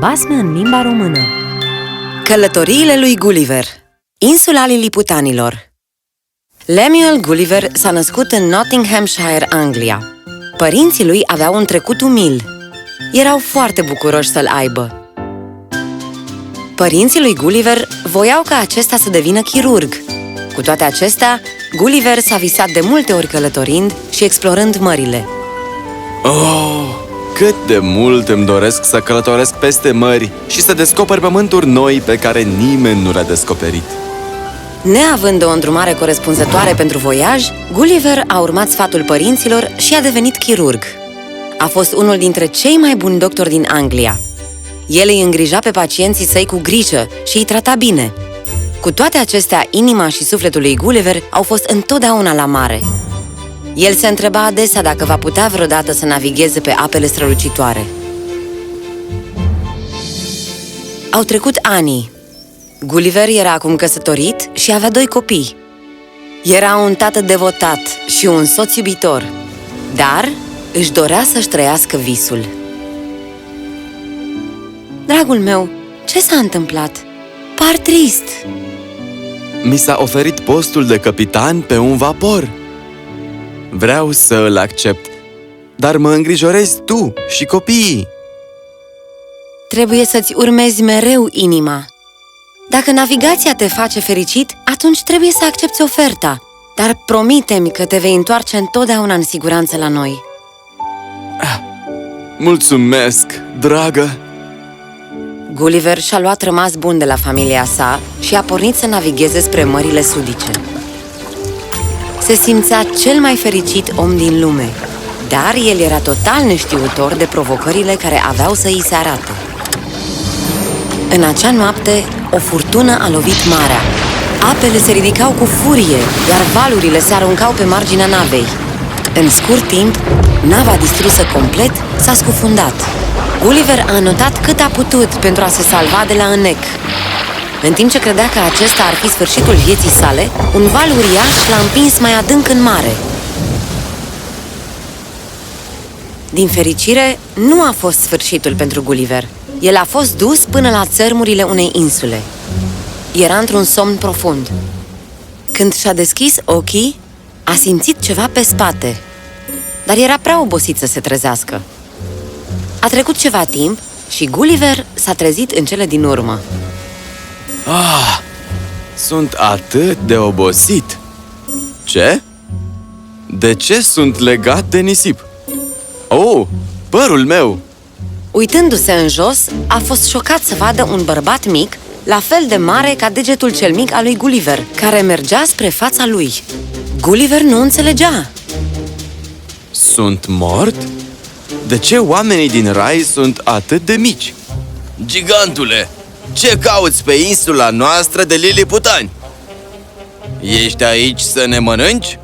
Basme în limba română Călătoriile lui Gulliver Insula Liliputanilor Lemuel Gulliver s-a născut în Nottinghamshire, Anglia. Părinții lui aveau un trecut umil. Erau foarte bucuroși să-l aibă. Părinții lui Gulliver voiau ca acesta să devină chirurg. Cu toate acestea, Gulliver s-a visat de multe ori călătorind și explorând mările. Oh, cât de mult îmi doresc să călătoresc peste mări și să descoper pământuri noi pe care nimeni nu le-a descoperit. Neavând o îndrumare corespunzătoare pentru voiaj, Gulliver a urmat sfatul părinților și a devenit chirurg. A fost unul dintre cei mai buni doctori din Anglia. El îi îngrija pe pacienții săi cu grijă și îi trata bine. Cu toate acestea, inima și sufletul lui Gulliver au fost întotdeauna la mare. El se întreba adesea dacă va putea vreodată să navigheze pe apele strălucitoare. Au trecut ani. Gulliver era acum căsătorit și avea doi copii. Era un tată devotat și un soț iubitor, dar își dorea să-și trăiască visul. Dragul meu, ce s-a întâmplat? Par trist! Mi s-a oferit postul de capitan pe un vapor. Vreau să îl accept, dar mă îngrijorezi tu și copiii. Trebuie să-ți urmezi mereu inima. Dacă navigația te face fericit, atunci trebuie să accepti oferta. Dar promite-mi că te vei întoarce întotdeauna în siguranță la noi. Mulțumesc, dragă! Gulliver și-a luat rămas bun de la familia sa și a pornit să navigheze spre mările sudice. Se simțea cel mai fericit om din lume, dar el era total neștiutor de provocările care aveau să îi se arate. În acea noapte, o furtună a lovit marea. Apele se ridicau cu furie, iar valurile se aruncau pe marginea navei. În scurt timp, nava distrusă complet s-a scufundat. Gulliver a notat cât a putut pentru a se salva de la înnec. În timp ce credea că acesta ar fi sfârșitul vieții sale, un val uriaș l-a împins mai adânc în mare. Din fericire, nu a fost sfârșitul pentru Gulliver. El a fost dus până la țărmurile unei insule. Era într-un somn profund. Când și-a deschis ochii, a simțit ceva pe spate, dar era prea obosit să se trezească. A trecut ceva timp și Gulliver s-a trezit în cele din urmă. Ah, sunt atât de obosit! Ce? De ce sunt legat de nisip? Oh, părul meu! Uitându-se în jos, a fost șocat să vadă un bărbat mic, la fel de mare ca degetul cel mic al lui Gulliver, care mergea spre fața lui. Gulliver nu înțelegea. Sunt mort? De ce oamenii din rai sunt atât de mici? Gigantule, ce cauți pe insula noastră de liliputani? Ești aici să ne mănânci?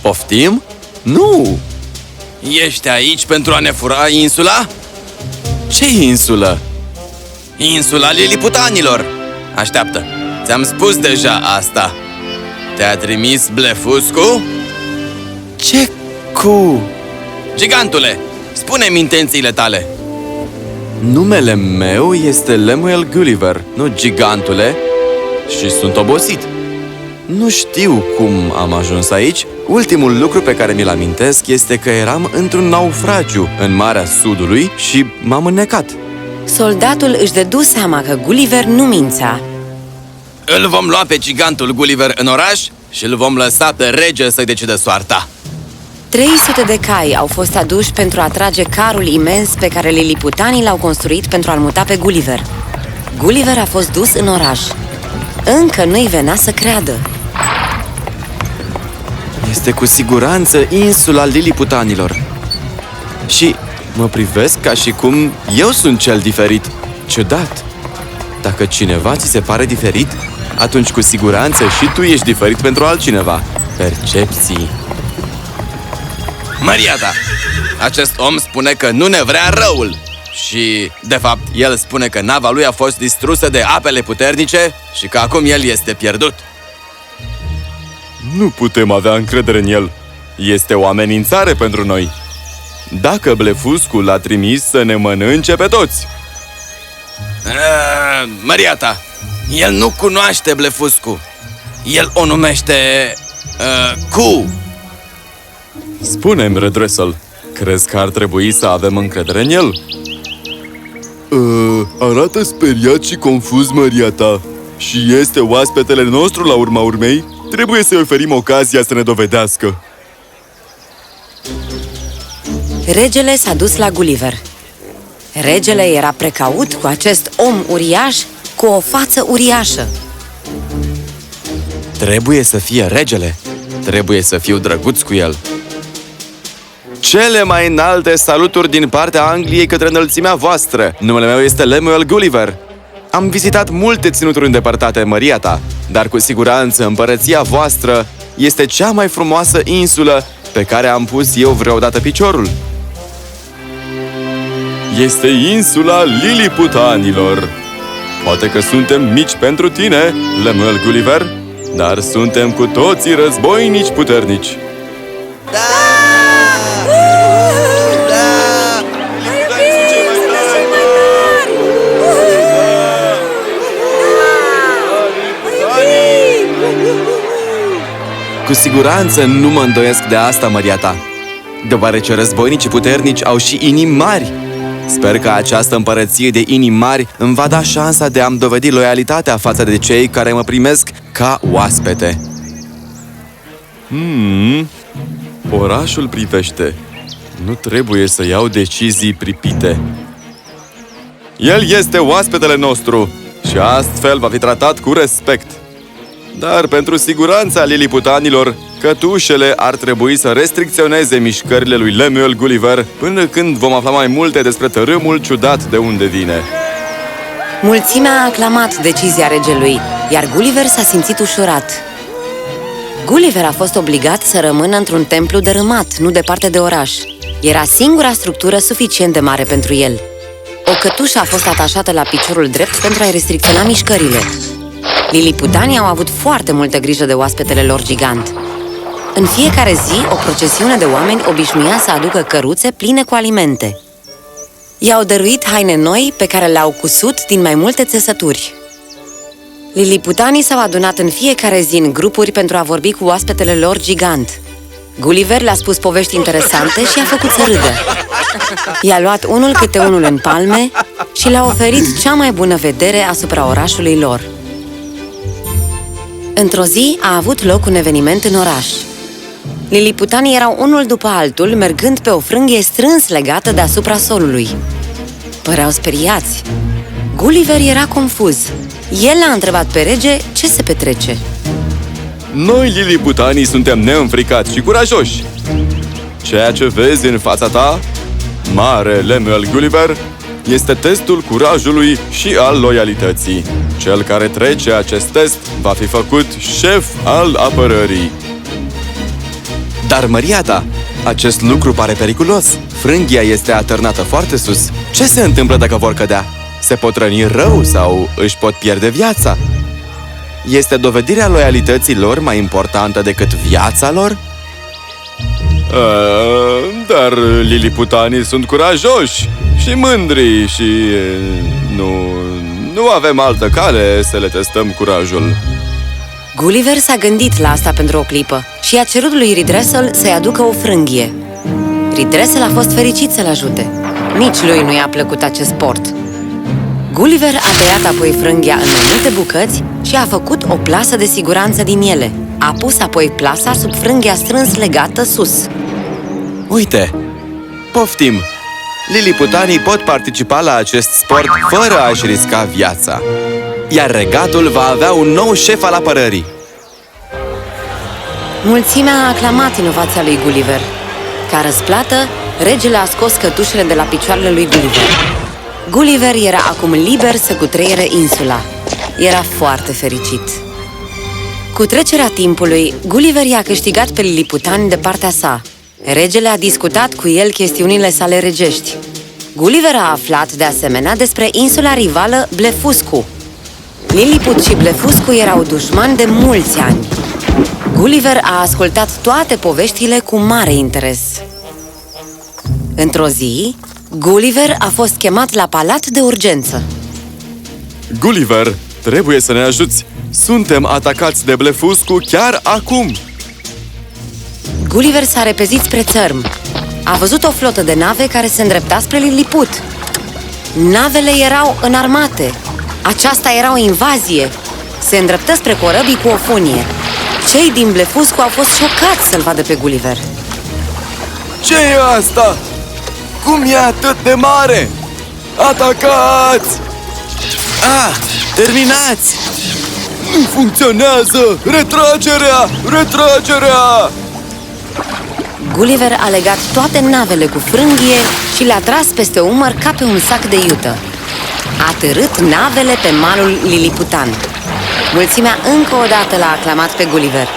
Poftim? Nu! Ești aici pentru a ne fura insula? Ce insulă? Insula liliputanilor! Așteaptă, ți-am spus deja asta. Te-a trimis Blefuscu? Ce cu? Gigantule, spune-mi intențiile tale! Numele meu este Lemuel Gulliver, nu gigantule, și sunt obosit. Nu știu cum am ajuns aici. Ultimul lucru pe care mi-l amintesc este că eram într-un naufragiu în Marea Sudului și m-am înnecat. Soldatul își dădu seama că Gulliver nu mințea. Îl vom lua pe gigantul Gulliver în oraș și îl vom lăsa pe rege să-i decidă soarta. 300 de cai au fost aduși pentru a trage carul imens pe care liliputanii l-au construit pentru a-l muta pe Gulliver. Gulliver a fost dus în oraș. Încă nu-i venea să creadă. Este cu siguranță insula liliputanilor. Și mă privesc ca și cum eu sunt cel diferit. Ciudat! Dacă cineva ți se pare diferit, atunci cu siguranță și tu ești diferit pentru altcineva. Percepții. Maria ta! Acest om spune că nu ne vrea răul. Și, de fapt, el spune că nava lui a fost distrusă de apele puternice și că acum el este pierdut. Nu putem avea încredere în el. Este o amenințare pentru noi. Dacă Blefuscu l-a trimis să ne mănânce pe toți. Uh, Mariata, el nu cunoaște blefuscu. El o numește uh, cu. Spune-mi, Redressel, crezi că ar trebui să avem încredere în el? Uh, arată speriat și confuz Maria ta Și este oaspetele nostru la urma urmei Trebuie să-i oferim ocazia să ne dovedească Regele s-a dus la Gulliver. Regele era precaut cu acest om uriaș cu o față uriașă. Trebuie să fie regele. Trebuie să fiu drăguț cu el. Cele mai înalte saluturi din partea Angliei către înălțimea voastră. Numele meu este Lemuel Gulliver. Am vizitat multe ținuturi îndepărtate, măria ta, dar cu siguranță împărăția voastră este cea mai frumoasă insulă pe care am pus eu vreodată piciorul. Este insula Liliputanilor. Poate că suntem mici pentru tine, Lemuel Gulliver, dar suntem cu toții războinici puternici. Cu siguranță nu mă îndoiesc de asta, măria ta, deoarece războinicii puternici au și inimi mari. Sper că această împărăție de inimi mari îmi va da șansa de a-mi dovedi loialitatea față de cei care mă primesc ca oaspete. Hmm, orașul privește. Nu trebuie să iau decizii pripite. El este oaspetele nostru și astfel va fi tratat cu respect. Dar pentru siguranța liliputanilor, cătușele ar trebui să restricționeze mișcările lui Lemuel Gulliver până când vom afla mai multe despre tărâmul ciudat de unde vine. Mulțimea a aclamat decizia regelui, iar Gulliver s-a simțit ușurat. Gulliver a fost obligat să rămână într-un templu dărâmat, nu departe de oraș. Era singura structură suficient de mare pentru el. O cătușă a fost atașată la piciorul drept pentru a-i restricționa mișcările. Liliputanii au avut foarte multă grijă de oaspetele lor gigant. În fiecare zi, o procesiune de oameni obișnuia să aducă căruțe pline cu alimente. I-au dăruit haine noi pe care le-au cusut din mai multe țesături. Liliputanii s-au adunat în fiecare zi în grupuri pentru a vorbi cu oaspetele lor gigant. Gulliver le-a spus povești interesante și a făcut să râdă. I-a luat unul câte unul în palme și le-a oferit cea mai bună vedere asupra orașului lor. Într-o zi a avut loc un eveniment în oraș. Liliputanii erau unul după altul, mergând pe o frânghie strâns legată deasupra solului. Păreau speriați. Gulliver era confuz. El a întrebat pe rege ce se petrece. Noi, liliputanii, suntem neînfricați și curajoși. Ceea ce vezi în fața ta, mare Lemuel Gulliver, este testul curajului și al loialității. Cel care trece acest test va fi făcut șef al apărării. Dar, măria ta, acest lucru pare periculos. Frânghia este atârnată foarte sus. Ce se întâmplă dacă vor cădea? Se pot răni rău sau își pot pierde viața? Este dovedirea loialității lor mai importantă decât viața lor? A, dar liliputanii sunt curajoși și mândri și nu, nu avem altă cale să le testăm curajul. Gulliver s-a gândit la asta pentru o clipă și a cerut lui Ridressel să-i aducă o frânghie. Ridressel a fost fericit să-l ajute. Nici lui nu i-a plăcut acest sport. Gulliver a tăiat apoi frânghia în mai multe bucăți și a făcut o plasă de siguranță din ele. A pus apoi plasa sub frânghia strâns legată sus. Uite! Poftim! Liliputanii pot participa la acest sport fără a-și risca viața. Iar regatul va avea un nou șef al apărării. Mulțimea a aclamat inovația lui Gulliver. Ca răsplată, regele a scos cătușele de la picioarele lui Gulliver. Gulliver era acum liber să cutreiere insula. Era foarte fericit. Cu trecerea timpului, Gulliver i-a câștigat pe Liliputani de partea sa. Regele a discutat cu el chestiunile sale regești. Gulliver a aflat, de asemenea, despre insula rivală Blefuscu. Liliput și Blefuscu erau dușmani de mulți ani. Gulliver a ascultat toate poveștile cu mare interes. Într-o zi, Gulliver a fost chemat la palat de urgență. Gulliver, trebuie să ne ajuți! Suntem atacați de Blefuscu chiar acum! Gulliver s-a repezit spre țărm. A văzut o flotă de nave care se îndrepta spre Lilliput. Navele erau înarmate. Aceasta era o invazie. Se îndreptă spre corăbii cu o funie. Cei din Blefuscu au fost șocați să-l vadă pe Gulliver. ce e asta? Cum e atât de mare? Atacați! Ah, terminați! Nu funcționează! Retragerea! Retragerea! Gulliver a legat toate navele cu frânghie și le-a tras peste umăr ca pe un sac de iută. A târât navele pe malul liliputan. Mulțimea încă o dată l-a aclamat pe Gulliver.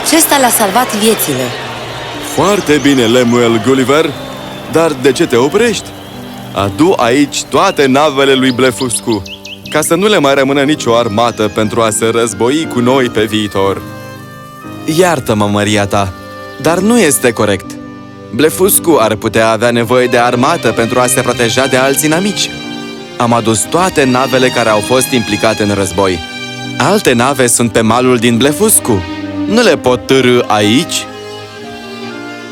Acesta le-a salvat viețile. Foarte bine, Lemuel Gulliver, dar de ce te oprești? Adu aici toate navele lui Blefuscu, ca să nu le mai rămână nicio armată pentru a se război cu noi pe viitor. Iartă-mă, Maria ta, dar nu este corect. Blefuscu ar putea avea nevoie de armată pentru a se proteja de alți inamici. Am adus toate navele care au fost implicate în război. Alte nave sunt pe malul din Blefuscu. Nu le pot târâ aici?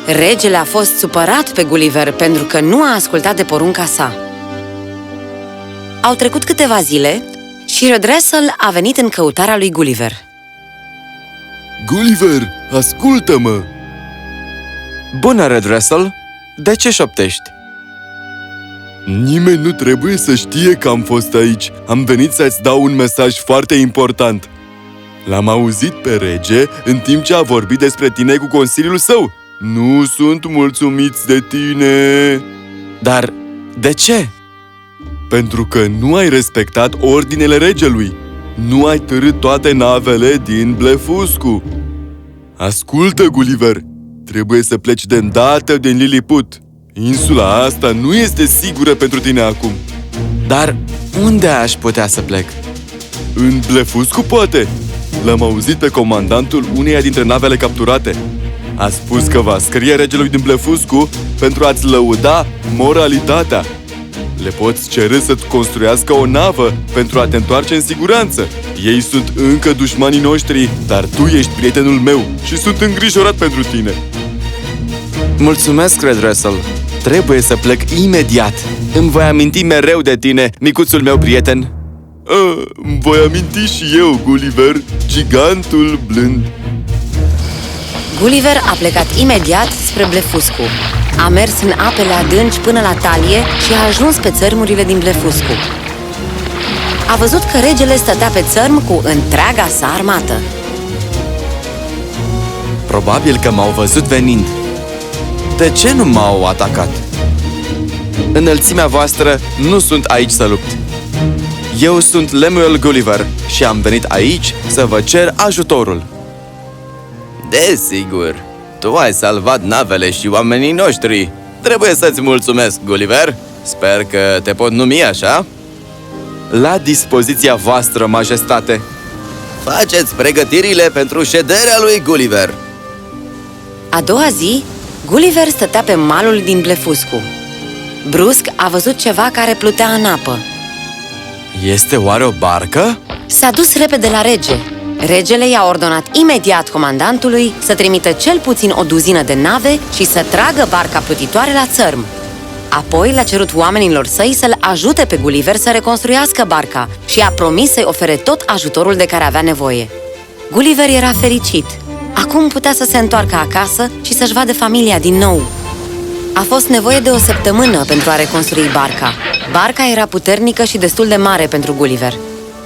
Regele a fost supărat pe Gulliver pentru că nu a ascultat de porunca sa. Au trecut câteva zile și Redressel a venit în căutarea lui Gulliver. Gulliver, ascultă-mă! Bună, Redressel! De ce șoptești? Nimeni nu trebuie să știe că am fost aici. Am venit să-ți dau un mesaj foarte important. L-am auzit pe rege în timp ce a vorbit despre tine cu consiliul său. Nu sunt mulțumiți de tine, Dar de ce? Pentru că nu ai respectat ordinele regelui. Nu ai târât toate navele din Blefuscu. Ascultă, Gulliver! Trebuie să pleci de îndată din Lilliput. Insula asta nu este sigură pentru tine acum. Dar unde aș putea să plec? În Blefuscu, poate? L-am auzit pe comandantul uneia dintre navele capturate. A spus că va scrie regelui din Blefuscu pentru a-ți lăuda moralitatea. Le poți cere să-ți construiască o navă pentru a te întoarce în siguranță. Ei sunt încă dușmanii noștri, dar tu ești prietenul meu și sunt îngrijorat pentru tine. Mulțumesc, Redressel. Trebuie să plec imediat. Îmi voi aminti mereu de tine, micuțul meu prieten. A, îmi voi aminti și eu, Gulliver, gigantul blând. Gulliver a plecat imediat spre Blefuscu. A mers în apele adânci până la talie și a ajuns pe țărmurile din Blefuscu. A văzut că regele stătea pe țărm cu întreaga sa armată. Probabil că m-au văzut venind. De ce nu m-au atacat? Înălțimea voastră nu sunt aici să lupt. Eu sunt Lemuel Gulliver și am venit aici să vă cer ajutorul. Desigur, tu ai salvat navele și oamenii noștri. Trebuie să-ți mulțumesc, Gulliver. Sper că te pot numi așa. La dispoziția voastră, majestate. Faceți pregătirile pentru șederea lui Gulliver. A doua zi, Gulliver stătea pe malul din Blefuscu. Brusc a văzut ceva care plutea în apă. Este oare o barcă? S-a dus repede la rege. Regele i-a ordonat imediat comandantului să trimită cel puțin o duzină de nave și să tragă barca plutitoare la țărm. Apoi le-a cerut oamenilor săi să-l ajute pe Gulliver să reconstruiască barca și a promis să-i ofere tot ajutorul de care avea nevoie. Gulliver era fericit. Acum putea să se întoarcă acasă și să-și vadă familia din nou. A fost nevoie de o săptămână pentru a reconstrui barca. Barca era puternică și destul de mare pentru Gulliver.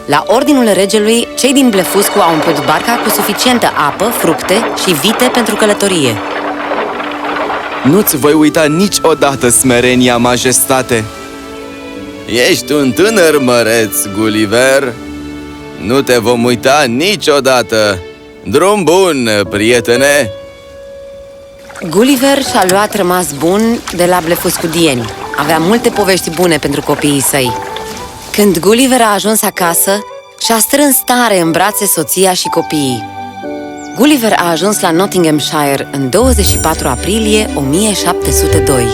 La ordinul regelui, cei din Blefuscu au umplut barca cu suficientă apă, fructe și vite pentru călătorie. Nu-ți voi uita niciodată smerenia, majestate. Ești un tânăr măreț, Gulliver. Nu te vom uita niciodată. Drum bun, prietene! Gulliver și-a luat rămas bun de la blefuscudieni. Avea multe povești bune pentru copiii săi. Când Gulliver a ajuns acasă, și-a strâns tare în brațe soția și copiii. Gulliver a ajuns la Nottinghamshire în 24 aprilie 1702.